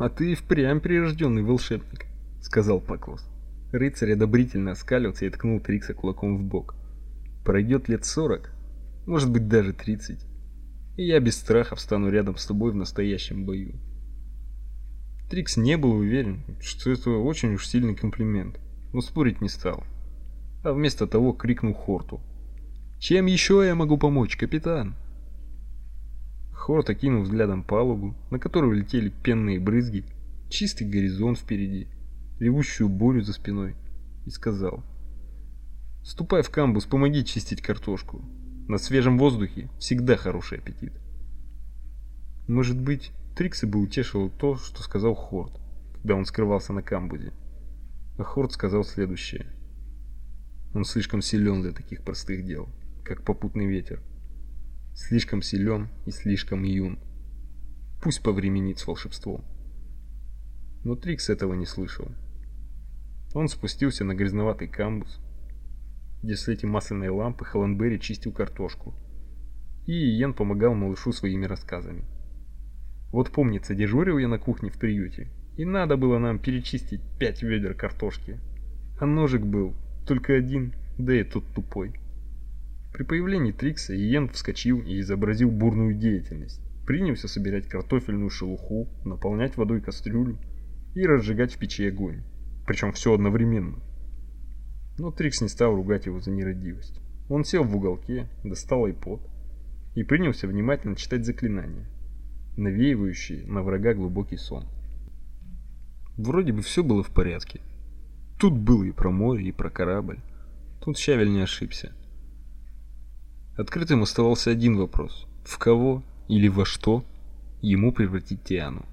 А ты впрямь прирожденный волшебник, сказал Паклос. Рыцарь одобрительно оскалился и ткнул Трикса кулаком в бок. Пройдет лет сорок, может быть даже тридцать, и я без страха встану рядом с тобой в настоящем бою. Трикс не был уверен, что это очень уж сильный комплимент, но спорить не стал. А вместо того крикнул Хорту: "Чем еще я могу помочь, капитан?" Хорт окинул взглядом палубу, на которую летели пенные брызги, чистый горизонт впереди, ревущую бурю за спиной, и сказал: "Ступай в камбус, помоги чистить картошку. На свежем воздухе всегда хороший аппетит". Может быть, Трикса бы утешило то, что сказал Хорд, когда он скрывался на камбузе. А Хорд сказал следующее: Он слишком силен для таких простых дел, как попутный ветер. Слишком силен и слишком юн. Пусть повременит с волшебством. Но Трикс этого не слышал. Он спустился на грязноватый камбуз, где в свете масляной лампы Холландберри чистил картошку. И Иен помогал малышу своими рассказами. Вот помнится, дежурил я на кухне в приюте, и надо было нам перечистить пять ведер картошки. А ножик был только один, да и тот тупой. При появлении Трикса Иен вскочил и изобразил бурную деятельность. Принялся собирать картофельную шелуху, наполнять водой кастрюлю и разжигать в печи огонь. Причем все одновременно. Но Трикс не стал ругать его за нерадивость. Он сел в уголке, достал iPod и принялся внимательно читать заклинания навеивающие на врага глубокий сон. Вроде бы все было в порядке. Тут было и про море, и про корабль. Тут Щавель не ошибся. Открытым оставался один вопрос: в кого или во что ему превратить Тиану?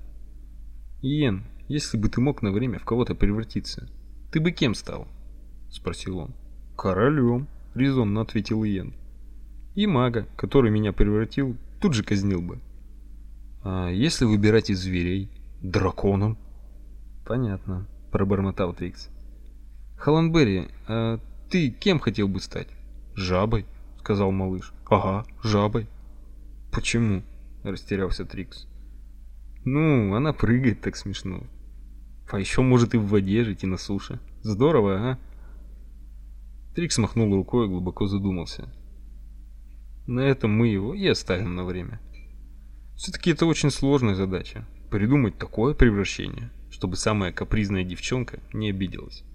Иен, если бы ты мог на время в кого-то превратиться, ты бы кем стал? спросил он. Королем, резонно ответил Иен. И мага, который меня превратил, тут же казнил бы. А если выбирать из зверей, драконом? Понятно, пробормотал Трикс. Халанберри, а ты кем хотел бы стать? Жабой, сказал малыш. Ага, жабой. Почему? растерялся Трикс. Ну, она прыгает так смешно. А еще может и в воде жить, и на суше. Здорово, а? Трикс махнул рукой и глубоко задумался. На этом мы его и оставим на время. Все-таки это очень сложная задача. Придумать такое превращение, чтобы самая капризная девчонка не обиделась.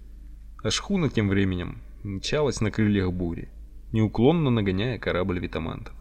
А шхуна тем временем мчалась на крыльях бури, неуклонно нагоняя корабль витамантов.